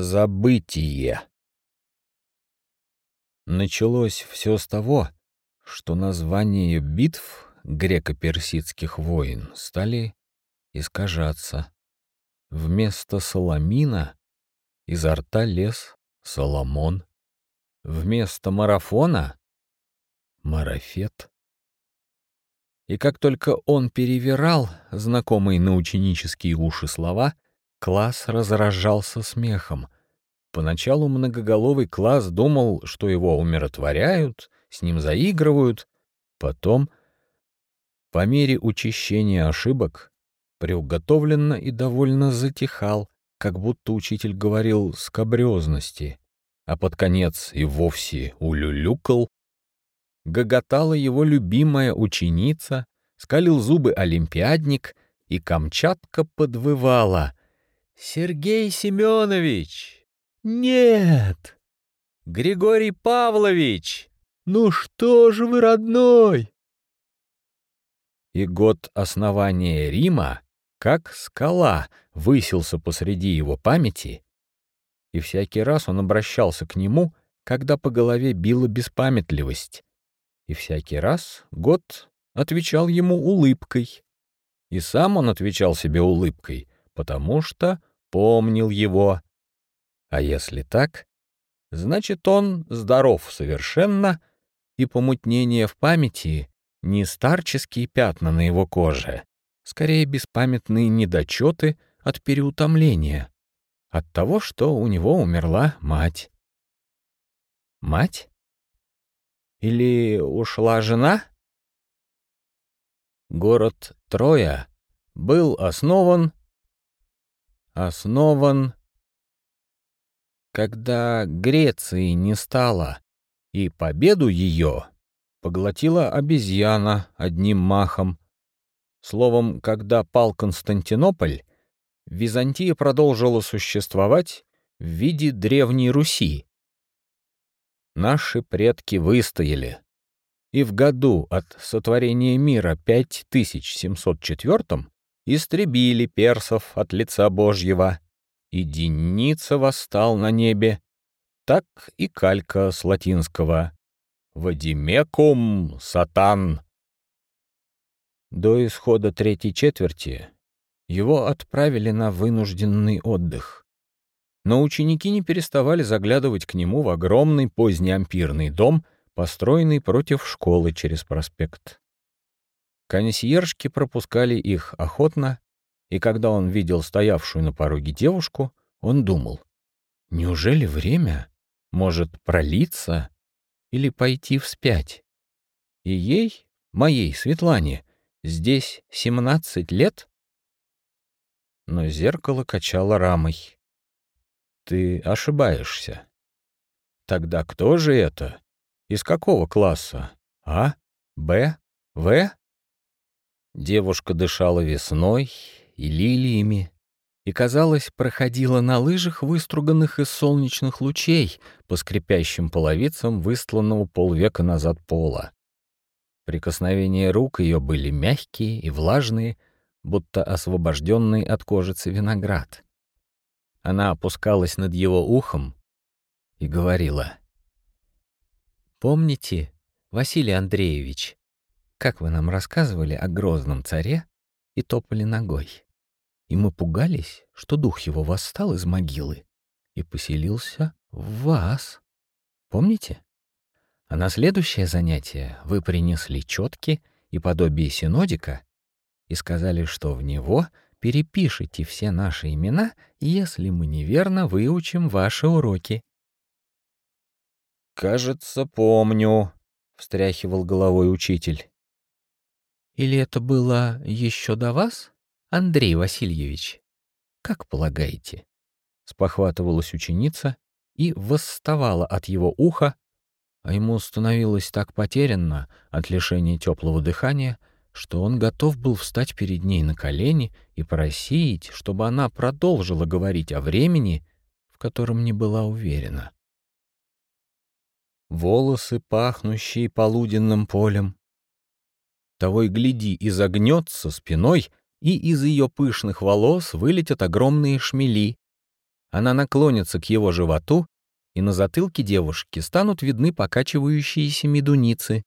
Забытие. Началось все с того, что названия битв греко-персидских войн стали искажаться. Вместо Соломина изо рта лез Соломон. Вместо марафона — марафет. И как только он перевирал знакомые на ученические уши слова — Класс разражался смехом. Поначалу многоголовый класс думал, что его умиротворяют, с ним заигрывают. Потом, по мере учащения ошибок, приуготовленно и довольно затихал, как будто учитель говорил скобрезности, а под конец и вовсе улюлюкал. Гоготала его любимая ученица, скалил зубы олимпиадник, и Камчатка подвывала — Сергей Семенович! Нет! Григорий Павлович! Ну что же вы, родной? И год основания Рима, как скала, высился посреди его памяти, и всякий раз он обращался к нему, когда по голове била беспамятливость, и всякий раз год отвечал ему улыбкой. И сам он отвечал себе улыбкой, потому что помнил его. А если так, значит, он здоров совершенно, и помутнение в памяти — не старческие пятна на его коже, скорее беспамятные недочеты от переутомления, от того, что у него умерла мать. Мать? Или ушла жена? Город Троя был основан основан, когда Греции не стало, и победу ее поглотила обезьяна одним махом. Словом, когда пал Константинополь, Византия продолжила существовать в виде Древней Руси. Наши предки выстояли, и в году от сотворения мира 5704 истребили персов от лица Божьего, и Деница восстал на небе, так и калька с латинского «Вадимекум сатан». До исхода третьей четверти его отправили на вынужденный отдых. Но ученики не переставали заглядывать к нему в огромный позднеампирный дом, построенный против школы через проспект. Консьержки пропускали их охотно, и когда он видел стоявшую на пороге девушку, он думал, неужели время может пролиться или пойти вспять? И ей, моей Светлане, здесь семнадцать лет? Но зеркало качало рамой. Ты ошибаешься. Тогда кто же это? Из какого класса? А? Б? В? Девушка дышала весной и лилиями, и, казалось, проходила на лыжах, выструганных из солнечных лучей, по скрипящим половицам выстланного полвека назад пола. Прикосновения рук ее были мягкие и влажные, будто освобожденный от кожицы виноград. Она опускалась над его ухом и говорила. «Помните, Василий Андреевич, как вы нам рассказывали о грозном царе и топали ногой. И мы пугались, что дух его восстал из могилы и поселился в вас. Помните? А на следующее занятие вы принесли четки и подобие синодика и сказали, что в него перепишите все наши имена, если мы неверно выучим ваши уроки. «Кажется, помню», — встряхивал головой учитель. Или это было еще до вас, Андрей Васильевич? Как полагаете? Спохватывалась ученица и восставала от его уха, а ему становилось так потерянно от лишения теплого дыхания, что он готов был встать перед ней на колени и просить, чтобы она продолжила говорить о времени, в котором не была уверена. Волосы, пахнущие полуденным полем, того и гляди, изогнется спиной, и из ее пышных волос вылетят огромные шмели. Она наклонится к его животу, и на затылке девушки станут видны покачивающиеся медуницы.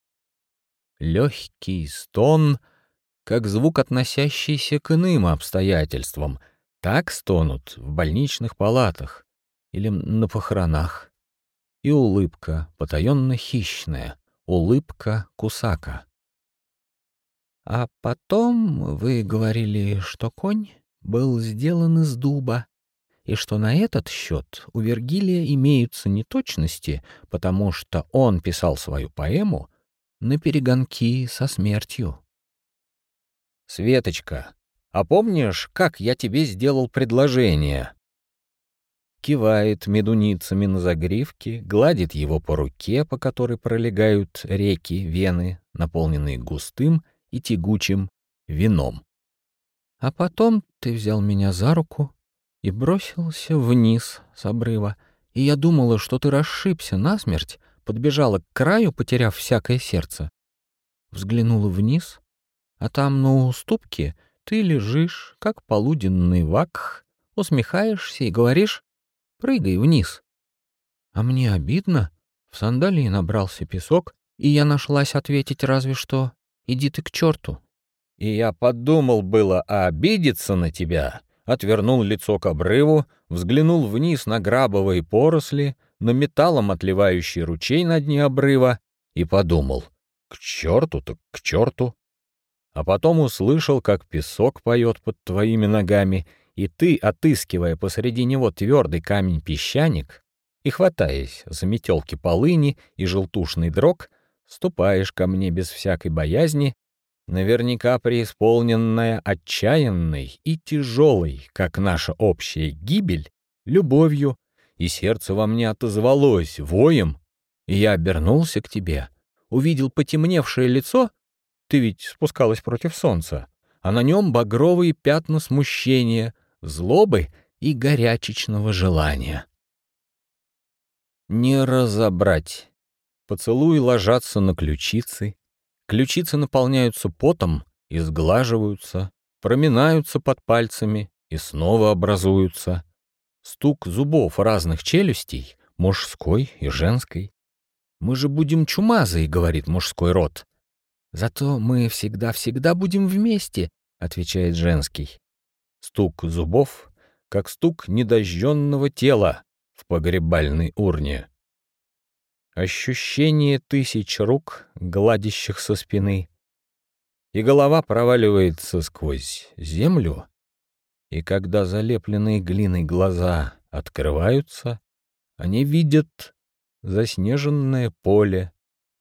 Легкий стон, как звук, относящийся к иным обстоятельствам, так стонут в больничных палатах или на похоронах. И улыбка, потаенно хищная, улыбка кусака. А потом вы говорили, что конь был сделан из дуба, и что на этот счет у Вергилия имеются неточности, потому что он писал свою поэму на перегонки со смертью. «Светочка, а помнишь, как я тебе сделал предложение?» Кивает медуницами на загривке, гладит его по руке, по которой пролегают реки, вены, наполненные густым и тягучим вином. А потом ты взял меня за руку и бросился вниз с обрыва, и я думала, что ты расшибся насмерть, подбежала к краю, потеряв всякое сердце. Взглянула вниз, а там на уступке ты лежишь, как полуденный вакх, усмехаешься и говоришь «прыгай вниз». А мне обидно, в сандалии набрался песок, и я нашлась ответить разве что «иди ты к черту». И я подумал было обидеться на тебя, отвернул лицо к обрыву, взглянул вниз на грабовые поросли, на металлом отливающий ручей на дне обрыва и подумал «К черту так к черту!» А потом услышал, как песок поет под твоими ногами, и ты, отыскивая посреди него твердый камень-песчаник и хватаясь за метелки полыни и желтушный дрог, ступаешь ко мне без всякой боязни наверняка преисполненная отчаянной и тяжелой, как наша общая гибель, любовью, и сердце во мне отозвалось воем, и я обернулся к тебе, увидел потемневшее лицо, ты ведь спускалась против солнца, а на нем багровые пятна смущения, злобы и горячечного желания. Не разобрать. Поцелуи ложатся на ключицы, Ключицы наполняются потом и сглаживаются, проминаются под пальцами и снова образуются. Стук зубов разных челюстей, мужской и женской. «Мы же будем чумазые», — говорит мужской род. «Зато мы всегда-всегда будем вместе», — отвечает женский. Стук зубов, как стук недожженного тела в погребальной урне. Ощущение тысяч рук, гладящих со спины. И голова проваливается сквозь землю, и когда залепленные глиной глаза открываются, они видят заснеженное поле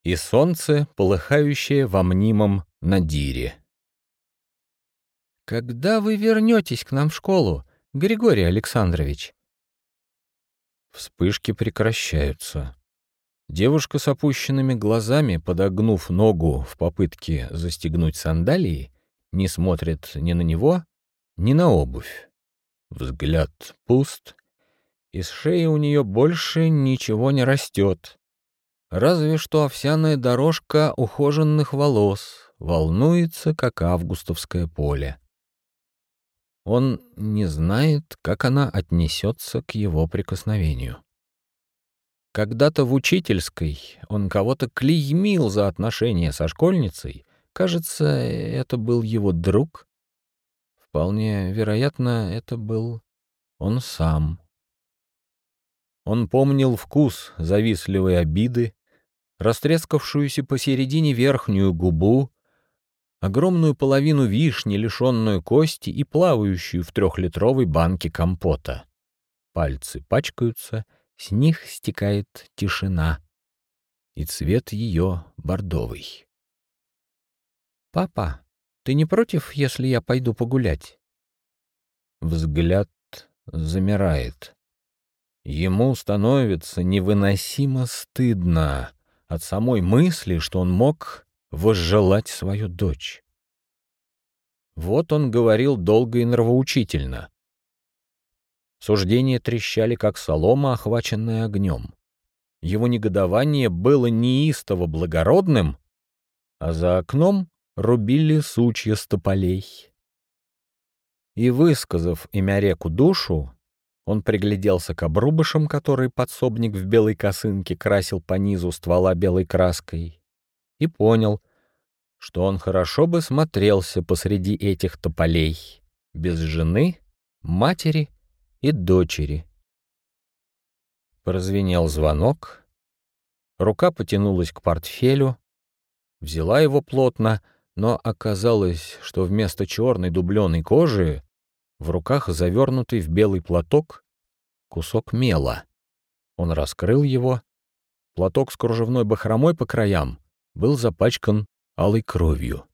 и солнце, полыхающее во мнимом надире. «Когда вы вернетесь к нам в школу, Григорий Александрович?» Вспышки прекращаются. Девушка с опущенными глазами, подогнув ногу в попытке застегнуть сандалии, не смотрит ни на него, ни на обувь. Взгляд пуст, из шеи у нее больше ничего не растет. Разве что овсяная дорожка ухоженных волос волнуется, как августовское поле. Он не знает, как она отнесется к его прикосновению. Когда-то в учительской он кого-то клеймил за отношения со школьницей. Кажется, это был его друг. Вполне вероятно, это был он сам. Он помнил вкус завистливой обиды, растрескавшуюся посередине верхнюю губу, огромную половину вишни, лишенную кости и плавающую в трехлитровой банке компота. Пальцы пачкаются — с них стекает тишина, и цвет ее бордовый. «Папа, ты не против, если я пойду погулять?» Взгляд замирает. Ему становится невыносимо стыдно от самой мысли, что он мог возжелать свою дочь. Вот он говорил долго и нравоучительно. Суждения трещали, как солома, охваченная огнем. Его негодование было неистово благородным, а за окном рубили сучья с тополей. И, высказав имя реку душу, Он пригляделся к обрубышам, которые подсобник в белой косынке красил по низу ствола белой краской, и понял, что он хорошо бы смотрелся посреди этих тополей, без жены, матери и дочери. Прозвенел звонок, рука потянулась к портфелю, взяла его плотно, но оказалось, что вместо черной дубленой кожи в руках завернутый в белый платок кусок мела. Он раскрыл его. Платок с кружевной бахромой по краям был запачкан алой кровью.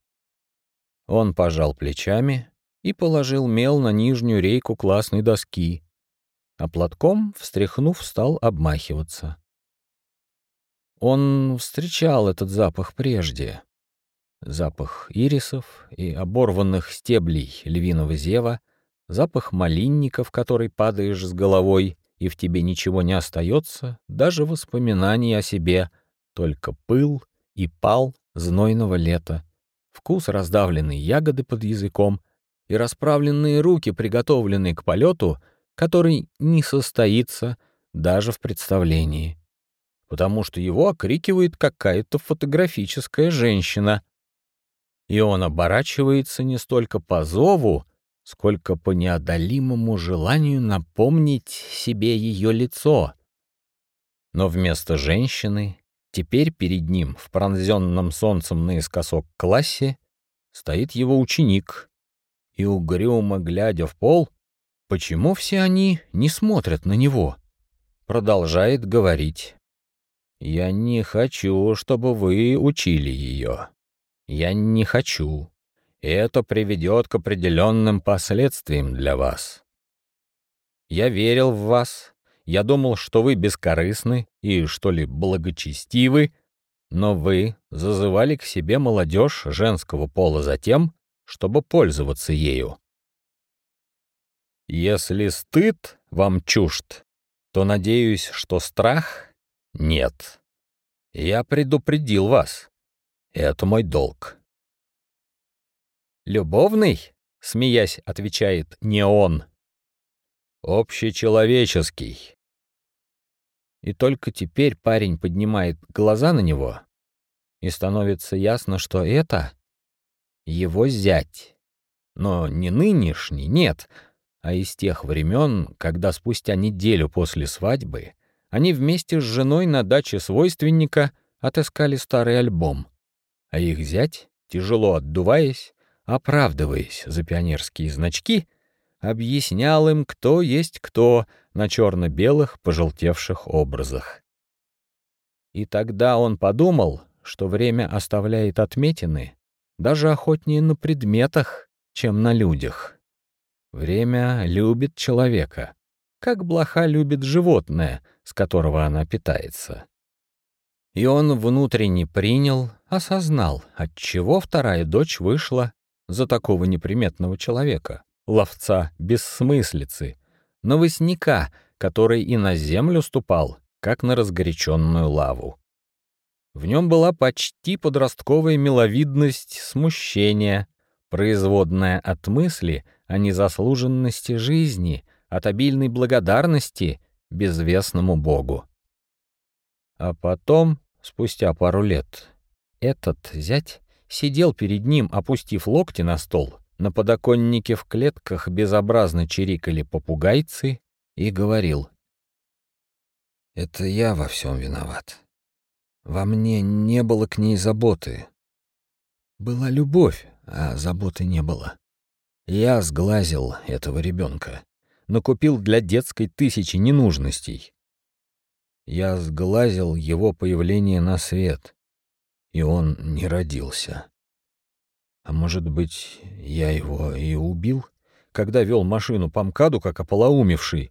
Он пожал плечами и положил мел на нижнюю рейку классной доски, а платком, встряхнув, стал обмахиваться. Он встречал этот запах прежде. Запах ирисов и оборванных стеблей львиного зева, запах малинника, в который падаешь с головой, и в тебе ничего не остается, даже воспоминаний о себе, только пыл и пал знойного лета, вкус раздавленной ягоды под языком и расправленные руки, приготовленные к полету, который не состоится даже в представлении, потому что его окрикивает какая-то фотографическая женщина, и он оборачивается не столько по зову, сколько по неодолимому желанию напомнить себе ее лицо. Но вместо женщины теперь перед ним в пронзенном солнцем наискосок классе стоит его ученик, и угрюмо глядя в пол, почему все они не смотрят на него, продолжает говорить. «Я не хочу, чтобы вы учили ее. Я не хочу это приведет к определенным последствиям для вас. Я верил в вас, я думал, что вы бескорыстны и, что ли, благочестивы, но вы зазывали к себе молодежь женского пола за тем, чтобы пользоваться ею. Если стыд вам чужд, то надеюсь, что страх — нет. Я предупредил вас. Это мой долг. «Любовный?» — смеясь, отвечает не он. «Общечеловеческий». И только теперь парень поднимает глаза на него, и становится ясно, что это его зять. Но не нынешний, нет, а из тех времен, когда спустя неделю после свадьбы они вместе с женой на даче свойственника отыскали старый альбом, а их зять, тяжело отдуваясь, оправдываясь за пионерские значки, объяснял им, кто есть кто на черно-белых пожелтевших образах. И тогда он подумал, что время оставляет отметины даже охотнее на предметах, чем на людях. Время любит человека, как блоха любит животное, с которого она питается. И он внутренне принял, осознал, отчего вторая дочь вышла за такого неприметного человека, ловца бессмыслицы, новостника, который и на землю ступал, как на разгоряченную лаву. В нем была почти подростковая миловидность смущения, производная от мысли о незаслуженности жизни, от обильной благодарности безвестному Богу. А потом, спустя пару лет, этот зять сидел перед ним, опустив локти на стол. На подоконнике в клетках безобразно чирикали попугайцы и говорил. «Это я во всем виноват. Во мне не было к ней заботы. Была любовь, а заботы не было. Я сглазил этого ребенка, накупил для детской тысячи ненужностей. Я сглазил его появление на свет и он не родился. А может быть, я его и убил, когда вел машину по МКАДу, как ополоумевший.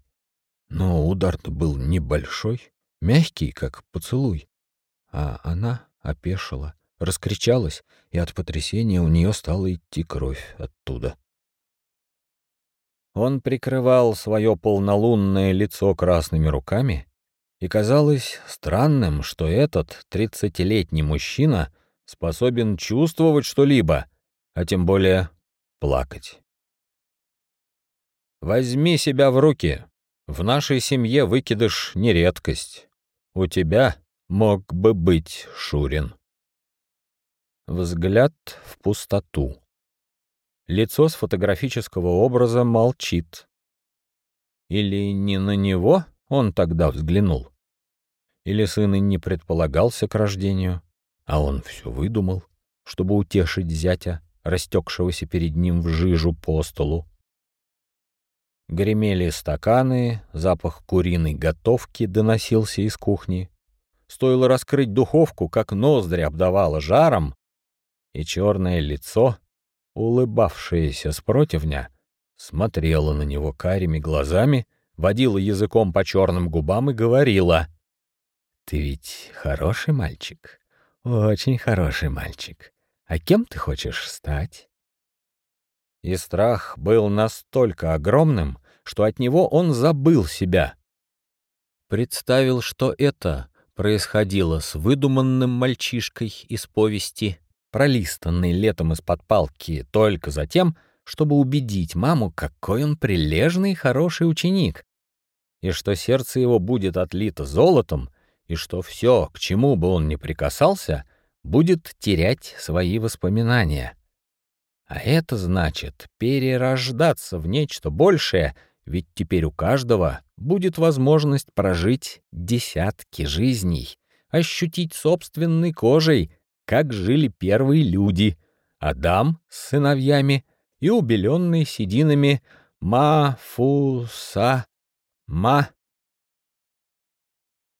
Но удар-то был небольшой, мягкий, как поцелуй. А она опешила, раскричалась, и от потрясения у нее стала идти кровь оттуда. Он прикрывал свое полнолунное лицо красными руками и казалось странным, что этот тридцатилетний мужчина способен чувствовать что-либо, а тем более плакать. «Возьми себя в руки», В нашей семье выкидыш не редкость. У тебя мог бы быть Шурин. Взгляд в пустоту. Лицо с фотографического образа молчит. Или не на него он тогда взглянул? Или сын и не предполагался к рождению, а он все выдумал, чтобы утешить зятя, растекшегося перед ним в жижу по столу? Гремели стаканы, запах куриной готовки доносился из кухни. Стоило раскрыть духовку, как ноздри обдавало жаром, и черное лицо, улыбавшееся с противня, смотрело на него карими глазами, водила языком по черным губам и говорила, «Ты ведь хороший мальчик, очень хороший мальчик. А кем ты хочешь стать?» И страх был настолько огромным, что от него он забыл себя. Представил, что это происходило с выдуманным мальчишкой из повести пролистанный летом из-под палки только за тем, чтобы убедить маму, какой он прилежный и хороший ученик, и что сердце его будет отлито золотом, и что все, к чему бы он ни прикасался, будет терять свои воспоминания. А это значит перерождаться в нечто большее, ведь теперь у каждого будет возможность прожить десятки жизней, ощутить собственной кожей как жили первые люди, Адам с сыновьями и убеленный сединами Ма-фу-са, Ма.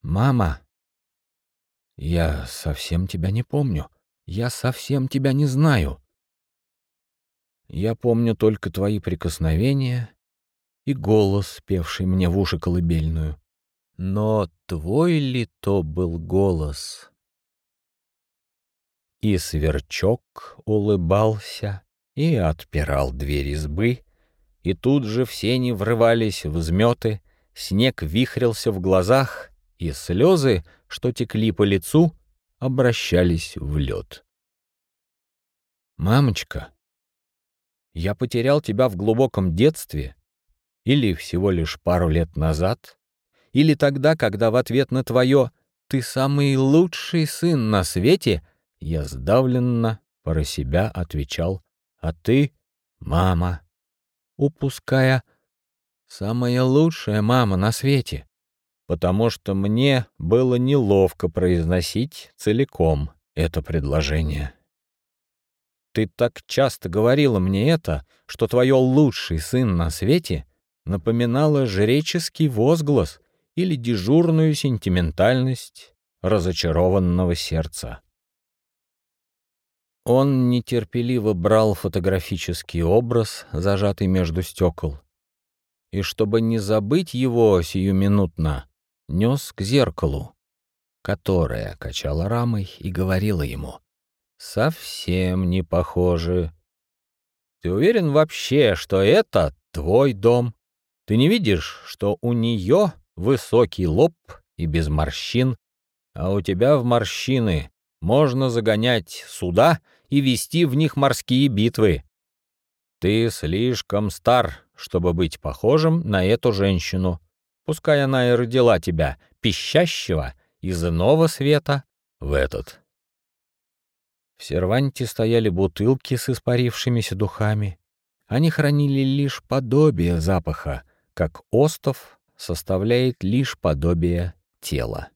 Мама, я совсем тебя не помню, я совсем тебя не знаю. Я помню только твои прикосновения и голос, певший мне в уши колыбельную. Но твой ли то был голос? И сверчок улыбался и отпирал дверь избы, и тут же все не врывались в взметы, снег вихрился в глазах, и слезы, что текли по лицу, обращались в лед. «Мамочка, я потерял тебя в глубоком детстве или всего лишь пару лет назад, или тогда, когда в ответ на твое «ты самый лучший сын на свете» Я сдавленно про себя отвечал, а ты — мама, упуская самая лучшая мама на свете, потому что мне было неловко произносить целиком это предложение. Ты так часто говорила мне это, что твое лучший сын на свете напоминало жреческий возглас или дежурную сентиментальность разочарованного сердца. Он нетерпеливо брал фотографический образ, зажатый между стекол, и, чтобы не забыть его сиюминутно, нес к зеркалу, которое качало рамой и говорило ему «Совсем не похоже. Ты уверен вообще, что это твой дом? Ты не видишь, что у нее высокий лоб и без морщин, а у тебя в морщины можно загонять суда и вести в них морские битвы. Ты слишком стар, чтобы быть похожим на эту женщину. Пускай она и родила тебя, пищащего, из иного света в этот. В серванте стояли бутылки с испарившимися духами. Они хранили лишь подобие запаха, как остов составляет лишь подобие тела.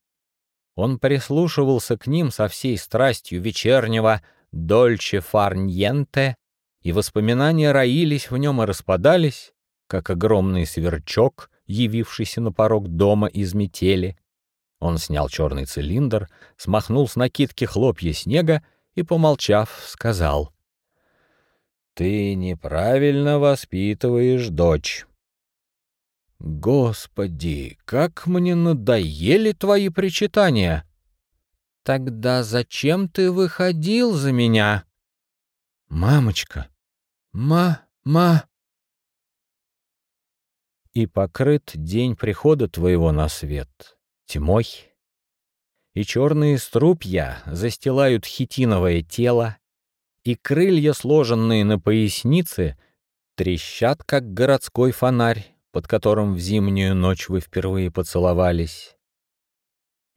Он прислушивался к ним со всей страстью вечернего дольче фарньенте, и воспоминания роились в нем и распадались, как огромный сверчок, явившийся на порог дома из метели. Он снял черный цилиндр, смахнул с накидки хлопья снега и, помолчав, сказал, «Ты неправильно воспитываешь дочь». «Господи, как мне надоели твои причитания!» Тогда зачем ты выходил за меня? Мамочка, ма-ма. И покрыт день прихода твоего на свет тьмой, и черные струпья застилают хитиновое тело, и крылья, сложенные на пояснице, трещат, как городской фонарь, под которым в зимнюю ночь вы впервые поцеловались.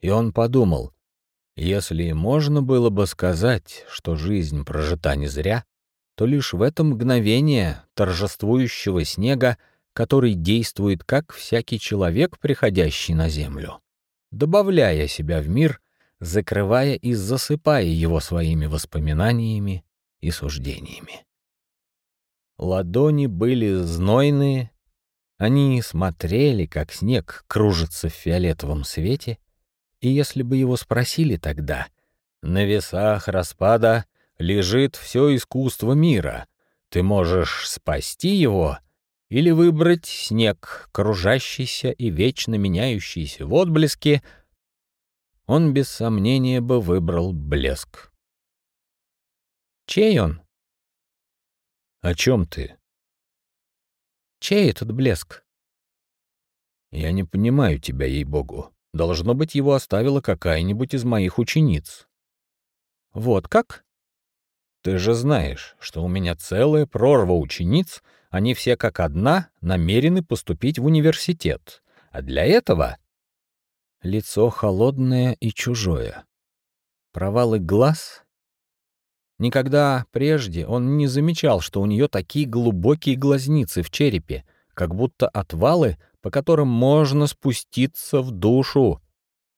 И он подумал, если можно было бы сказать, что жизнь прожита не зря, то лишь в это мгновение торжествующего снега, который действует как всякий человек, приходящий на землю, добавляя себя в мир, закрывая и засыпая его своими воспоминаниями и суждениями. Ладони были знойные, они смотрели, как снег кружится в фиолетовом свете, и если бы его спросили тогда, на весах распада лежит все искусство мира, ты можешь спасти его или выбрать снег, кружащийся и вечно меняющийся в отблеске, он без сомнения бы выбрал блеск. Чей он? О чем ты? Чей этот блеск? Я не понимаю тебя, ей-богу. Должно быть, его оставила какая-нибудь из моих учениц. Вот как? Ты же знаешь, что у меня целая прорва учениц, они все как одна намерены поступить в университет. А для этого лицо холодное и чужое. Провалы глаз. Никогда прежде он не замечал, что у нее такие глубокие глазницы в черепе, как будто отвалы, по которым можно спуститься в душу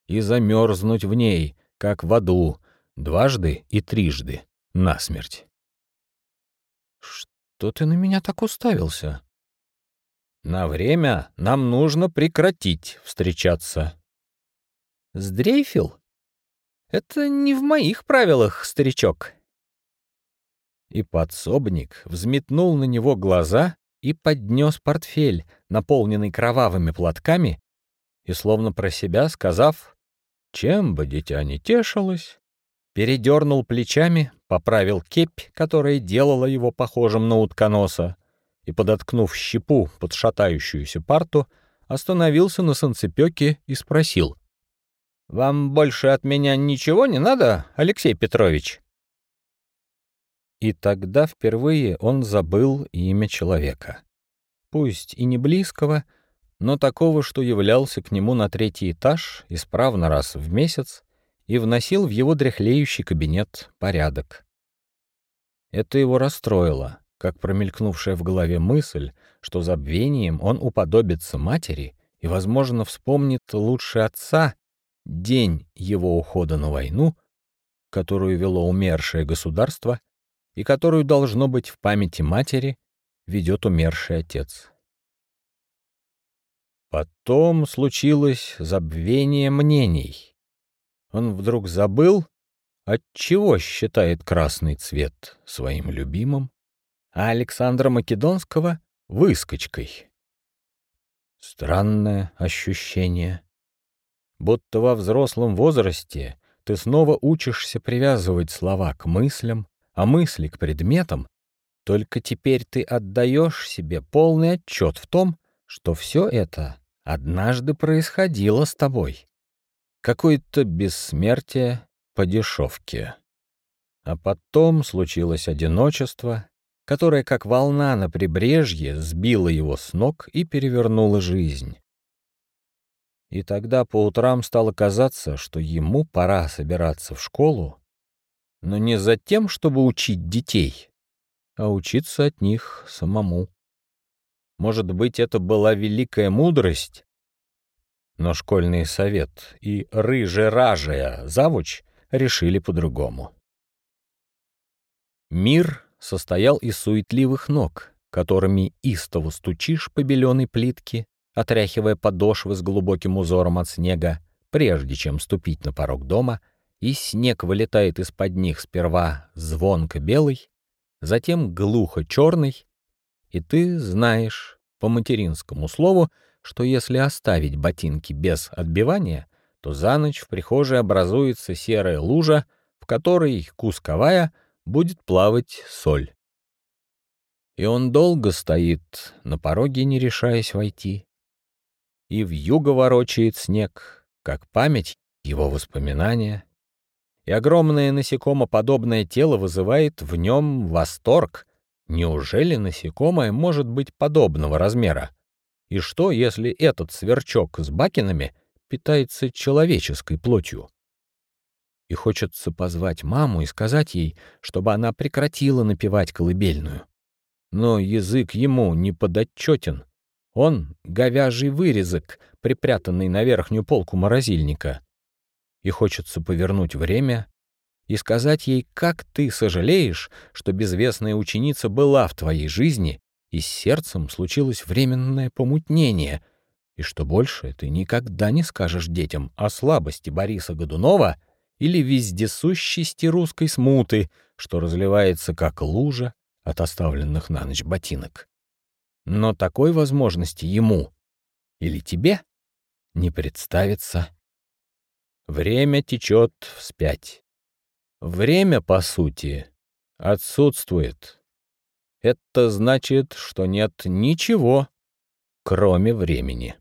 и замерзнуть в ней, как в аду, дважды и трижды, насмерть. «Что ты на меня так уставился?» «На время нам нужно прекратить встречаться», Сдрейфил? Это не в моих правилах, старичок. И подсобник взметнул на него глаза и поднес портфель, наполненный кровавыми платками, и, словно про себя сказав, чем бы дитя не тешилось, передернул плечами, поправил кепь, которая делала его похожим на утконоса, и, подоткнув щепу под шатающуюся парту, остановился на санцепёке и спросил — вам больше от меня ничего не надо, Алексей Петрович?» И тогда впервые он забыл имя человека. Пусть и не близкого, но такого, что являлся к нему на третий этаж исправно раз в месяц и вносил в его дряхлеющий кабинет порядок. Это его расстроило, как промелькнувшая в голове мысль, что забвением он уподобится матери и, возможно, вспомнит лучше отца, день его ухода на войну, которую вело умершее государство и которую, должно быть, в памяти матери ведет умерший отец. Потом случилось забвение мнений. Он вдруг забыл, от чего считает красный цвет своим любимым, а Александра Македонского — выскочкой. Странное ощущение будто во взрослом возрасте ты снова учишься привязывать слова к мыслям, а мысли к предметам, только теперь ты отдаешь себе полный отчет в том, что все это однажды происходило с тобой. Какое-то бессмертие по дешевке. А потом случилось одиночество, которое, как волна на прибрежье, сбило его с ног и перевернуло жизнь. И тогда по утрам стало казаться, что ему пора собираться в школу, но не за тем, чтобы учить детей, а учиться от них самому. Может быть, это была великая мудрость, но школьный совет и рыже-ражая завуч решили по-другому. Мир состоял из суетливых ног, которыми истово стучишь по беленой плитке, отряхивая подошвы с глубоким узором от снега, прежде чем ступить на порог дома, и снег вылетает из-под них сперва звонко белый, затем глухо черный, и ты знаешь по материнскому слову, что если оставить ботинки без отбивания, то за ночь в прихожей образуется серая лужа, в которой, кусковая, будет плавать соль. И он долго стоит на пороге, не решаясь войти и в юго ворочает снег, как память его воспоминания, и огромное насекомоподобное тело вызывает в нем восторг. Неужели насекомое может быть подобного размера? И что, если этот сверчок с бакинами питается человеческой плотью? И хочется позвать маму и сказать ей, чтобы она прекратила напевать колыбельную. Но язык ему не подотчетен. Он — говяжий вырезок, припрятанный на верхнюю полку морозильника. И хочется повернуть время и сказать ей, как ты сожалеешь, что безвестная ученица была в твоей жизни, и с сердцем случилось временное помутнение, и что больше ты никогда не скажешь детям о слабости Бориса Годунова или вездесущести русской смуты, что разливается как лужа от оставленных на ночь ботинок. Но такой возможности ему или тебе не представится. Время течет вспять. Время, по сути, отсутствует. Это значит, что нет ничего, кроме времени.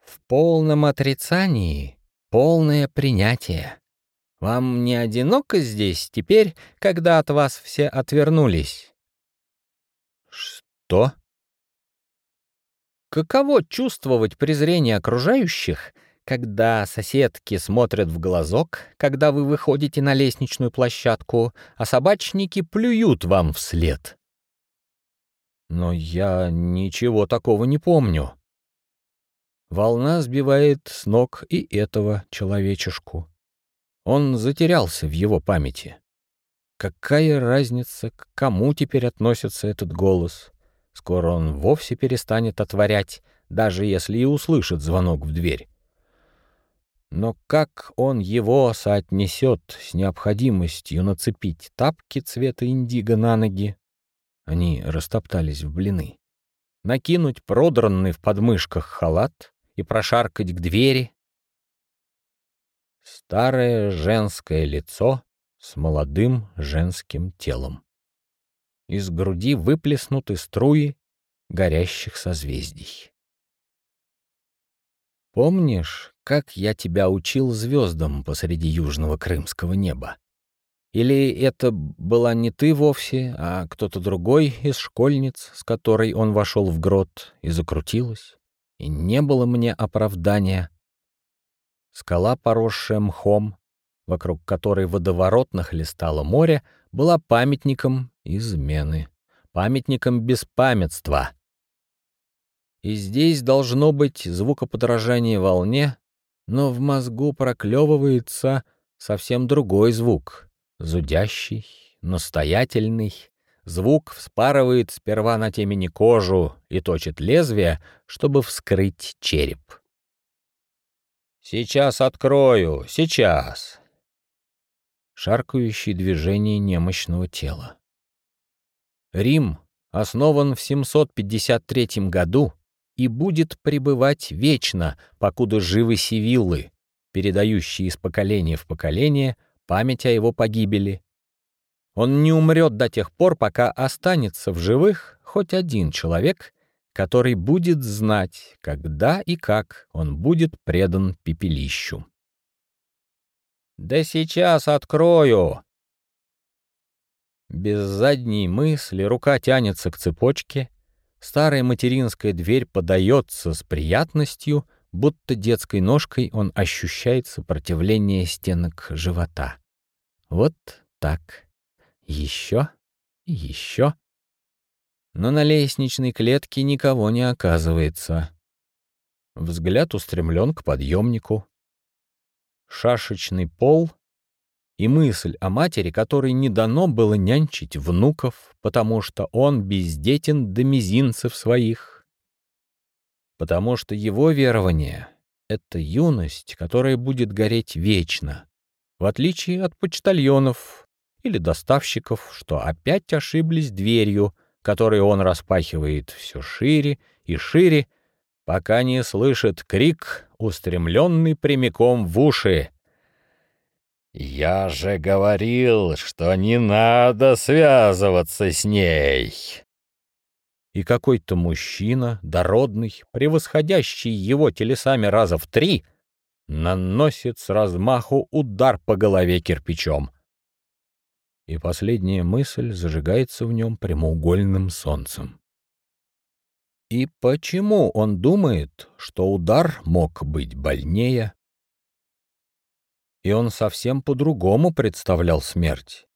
В полном отрицании полное принятие. Вам не одиноко здесь теперь, когда от вас все отвернулись? Что? Каково чувствовать презрение окружающих, когда соседки смотрят в глазок, когда вы выходите на лестничную площадку, а собачники плюют вам вслед? Но я ничего такого не помню. Волна сбивает с ног и этого человечешку. Он затерялся в его памяти. Какая разница, к кому теперь относится этот голос? Скоро он вовсе перестанет отворять, даже если и услышит звонок в дверь. Но как он его соотнесет с необходимостью нацепить тапки цвета индиго на ноги? Они растоптались в блины. Накинуть продранный в подмышках халат и прошаркать к двери, Старое женское лицо с молодым женским телом. Из груди выплеснуты струи горящих созвездий. Помнишь, как я тебя учил звездам посреди южного крымского неба? Или это была не ты вовсе, а кто-то другой из школьниц, с которой он вошел в грот и закрутилась, и не было мне оправдания, Скала, поросшая мхом, вокруг которой водоворот нахлестало море, была памятником измены, памятником беспамятства. И здесь должно быть звукоподражание волне, но в мозгу проклевывается совсем другой звук, зудящий, настоятельный. Звук вспарывает сперва на темени кожу и точит лезвие, чтобы вскрыть череп. «Сейчас открою, сейчас!» Шаркающие движения немощного тела. Рим основан в 753 году и будет пребывать вечно, покуда живы сивиллы, передающие из поколения в поколение память о его погибели. Он не умрет до тех пор, пока останется в живых хоть один человек, который будет знать, когда и как он будет предан пепелищу. «Да сейчас открою!» Без задней мысли рука тянется к цепочке, старая материнская дверь подается с приятностью, будто детской ножкой он ощущает сопротивление стенок живота. Вот так. Еще и еще но на лестничной клетке никого не оказывается. Взгляд устремлен к подъемнику. Шашечный пол и мысль о матери, которой не дано было нянчить внуков, потому что он бездетен до мизинцев своих. Потому что его верование — это юность, которая будет гореть вечно, в отличие от почтальонов или доставщиков, что опять ошиблись дверью — который он распахивает все шире и шире, пока не слышит крик, устремленный прямиком в уши. «Я же говорил, что не надо связываться с ней!» И какой-то мужчина, дородный, превосходящий его телесами раза в три, наносит с размаху удар по голове кирпичом и последняя мысль зажигается в нем прямоугольным солнцем. И почему он думает, что удар мог быть больнее? И он совсем по-другому представлял смерть.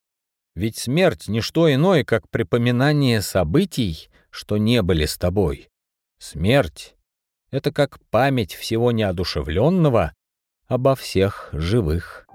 Ведь смерть — не что иное, как припоминание событий, что не были с тобой. Смерть — это как память всего неодушевленного обо всех живых.